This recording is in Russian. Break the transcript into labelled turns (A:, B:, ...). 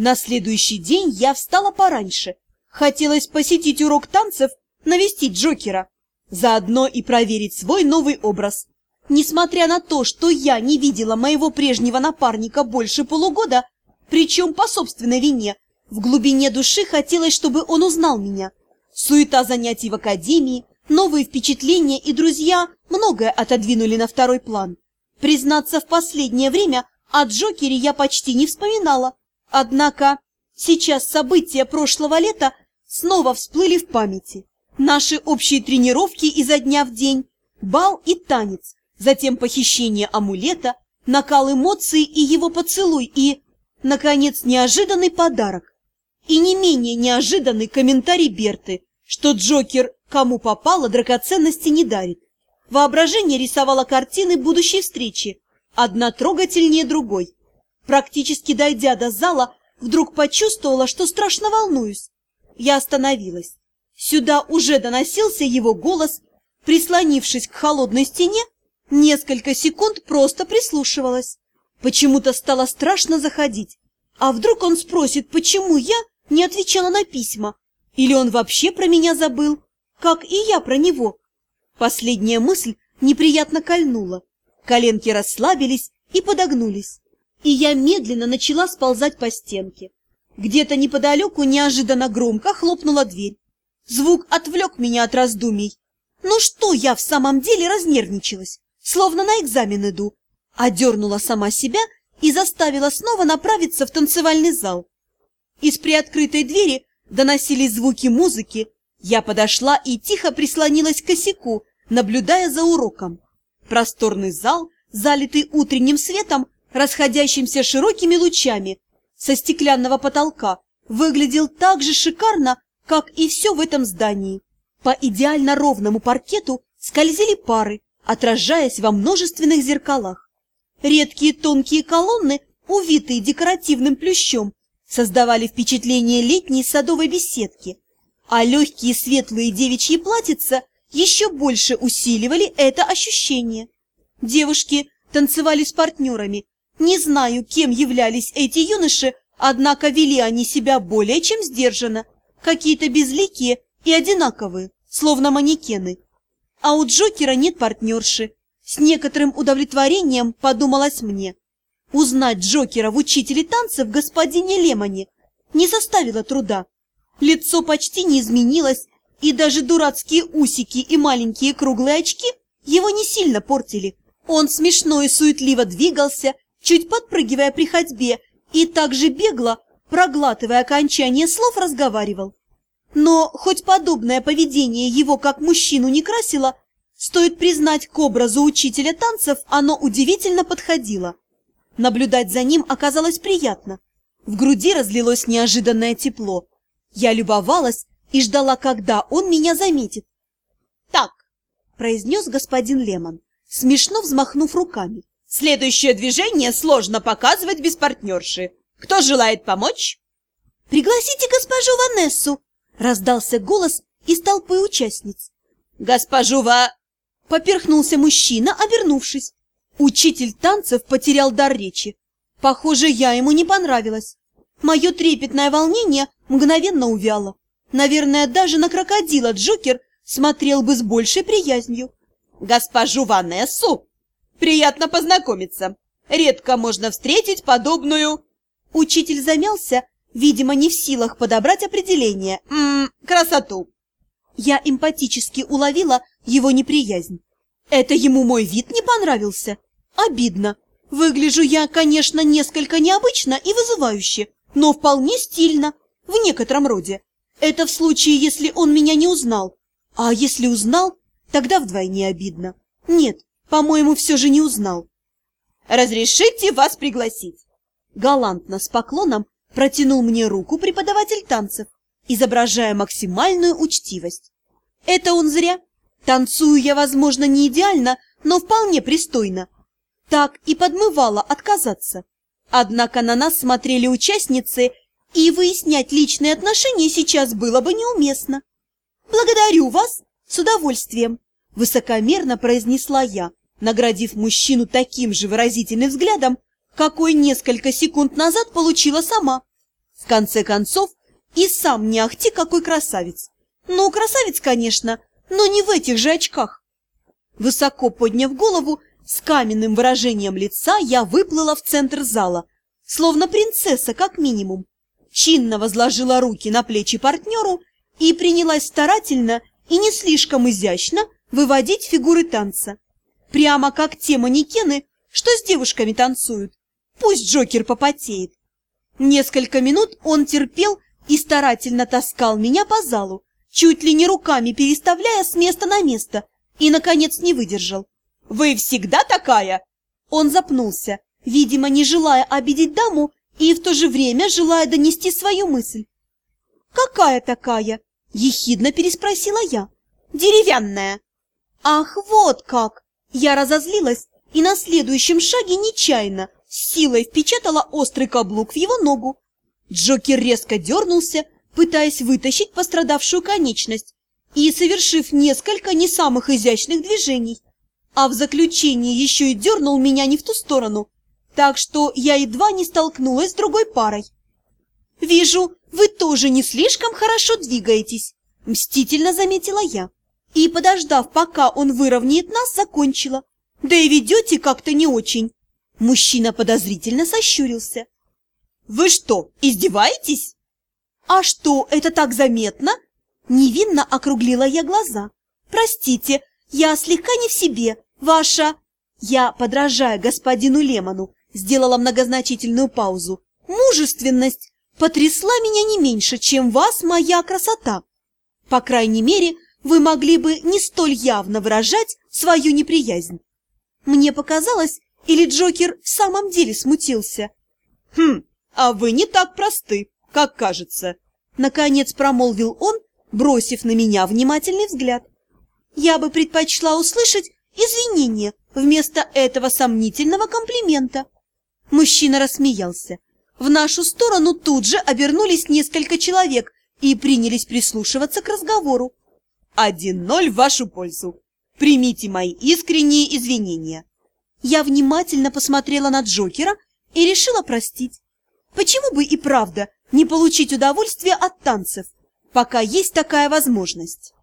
A: На следующий день я встала пораньше. Хотелось посетить урок танцев, навестить Джокера, заодно и проверить свой новый образ. Несмотря на то, что я не видела моего прежнего напарника больше полугода, причем по собственной вине, в глубине души хотелось, чтобы он узнал меня. Суета занятий в академии, новые впечатления и друзья многое отодвинули на второй план. Признаться, в последнее время о Джокере я почти не вспоминала. Однако сейчас события прошлого лета снова всплыли в памяти. Наши общие тренировки изо дня в день, бал и танец, затем похищение амулета, накал эмоций и его поцелуй, и, наконец, неожиданный подарок. И не менее неожиданный комментарий Берты, что Джокер кому попало драгоценности не дарит. Воображение рисовало картины будущей встречи, одна трогательнее другой. Практически дойдя до зала, вдруг почувствовала, что страшно волнуюсь. Я остановилась. Сюда уже доносился его голос, прислонившись к холодной стене, несколько секунд просто прислушивалась. Почему-то стало страшно заходить. А вдруг он спросит, почему я не отвечала на письма? Или он вообще про меня забыл, как и я про него? Последняя мысль неприятно кольнула. Коленки расслабились и подогнулись, и я медленно начала сползать по стенке. Где-то неподалеку неожиданно громко хлопнула дверь. Звук отвлек меня от раздумий. Ну что я в самом деле разнервничалась, словно на экзамен иду, одернула сама себя и заставила снова направиться в танцевальный зал. Из приоткрытой двери доносились звуки музыки. Я подошла и тихо прислонилась к косяку, наблюдая за уроком. Просторный зал, залитый утренним светом, расходящимся широкими лучами, со стеклянного потолка, выглядел так же шикарно, как и все в этом здании. По идеально ровному паркету скользили пары, отражаясь во множественных зеркалах. Редкие тонкие колонны, увитые декоративным плющом, создавали впечатление летней садовой беседки, а легкие светлые девичьи платьица еще больше усиливали это ощущение. Девушки танцевали с партнерами. Не знаю, кем являлись эти юноши, однако вели они себя более чем сдержанно, какие-то безликие и одинаковые, словно манекены. А у Джокера нет партнерши. С некоторым удовлетворением подумалось мне. Узнать Джокера в учителе танцев господине Лемоне не составило труда. Лицо почти не изменилось, и даже дурацкие усики и маленькие круглые очки его не сильно портили. Он смешно и суетливо двигался, чуть подпрыгивая при ходьбе, и также бегло, проглатывая окончание слов, разговаривал. Но хоть подобное поведение его как мужчину не красило, стоит признать, к образу учителя танцев оно удивительно подходило. Наблюдать за ним оказалось приятно. В груди разлилось неожиданное тепло. Я любовалась и ждала, когда он меня заметит. «Так», — произнес господин Лемон, смешно взмахнув руками. «Следующее движение сложно показывать без партнерши. Кто желает помочь?» «Пригласите госпожу Ванессу!» — раздался голос из толпы участниц. «Госпожу Ва...» — поперхнулся мужчина, обернувшись. Учитель танцев потерял дар речи. Похоже, я ему не понравилась. Мое трепетное волнение мгновенно увяло. Наверное, даже на крокодила Джокер смотрел бы с большей приязнью. «Госпожу Ванессу! Приятно познакомиться. Редко можно встретить подобную...» Учитель замялся, видимо, не в силах подобрать определение. «Ммм, красоту!» Я эмпатически уловила его неприязнь. Это ему мой вид не понравился? Обидно. Выгляжу я, конечно, несколько необычно и вызывающе, но вполне стильно, в некотором роде. Это в случае, если он меня не узнал. А если узнал, тогда вдвойне обидно. Нет, по-моему, все же не узнал. «Разрешите вас пригласить?» Галантно, с поклоном, протянул мне руку преподаватель танцев, изображая максимальную учтивость. Это он зря. Танцую я, возможно, не идеально, но вполне пристойно. Так и подмывала отказаться. Однако на нас смотрели участницы, и выяснять личные отношения сейчас было бы неуместно. «Благодарю вас с удовольствием», — высокомерно произнесла я, наградив мужчину таким же выразительным взглядом, какой несколько секунд назад получила сама. В конце концов, и сам не ахти какой красавец. Ну, красавец, конечно, но не в этих же очках. Высоко подняв голову, с каменным выражением лица я выплыла в центр зала, словно принцесса, как минимум. Чинно возложила руки на плечи партнеру и принялась старательно и не слишком изящно выводить фигуры танца. Прямо как те манекены, что с девушками танцуют. Пусть Джокер попотеет. Несколько минут он терпел и старательно таскал меня по залу, чуть ли не руками переставляя с места на место, и, наконец, не выдержал. «Вы всегда такая?» Он запнулся, видимо, не желая обидеть даму и в то же время желая донести свою мысль. «Какая такая?» – ехидно переспросила я. «Деревянная». «Ах, вот как!» Я разозлилась и на следующем шаге нечаянно силой впечатала острый каблук в его ногу. Джокер резко дернулся, пытаясь вытащить пострадавшую конечность и совершив несколько не самых изящных движений. А в заключении еще и дернул меня не в ту сторону, так что я едва не столкнулась с другой парой. «Вижу, вы тоже не слишком хорошо двигаетесь», – мстительно заметила я. И, подождав, пока он выровняет нас, закончила. «Да и ведете как-то не очень». Мужчина подозрительно сощурился. «Вы что, издеваетесь?» «А что, это так заметно?» Невинно округлила я глаза. «Простите, я слегка не в себе. Ваша...» Я, подражая господину Лемону, сделала многозначительную паузу. «Мужественность потрясла меня не меньше, чем вас моя красота. По крайней мере, вы могли бы не столь явно выражать свою неприязнь. Мне показалось, или Джокер в самом деле смутился. «Хм, а вы не так просты, как кажется», — наконец промолвил он, бросив на меня внимательный взгляд. «Я бы предпочла услышать извинения вместо этого сомнительного комплимента». Мужчина рассмеялся. В нашу сторону тут же обернулись несколько человек и принялись прислушиваться к разговору. «Один ноль в вашу пользу. Примите мои искренние извинения». Я внимательно посмотрела на Джокера и решила простить. Почему бы и правда не получить удовольствие от танцев, пока есть такая возможность?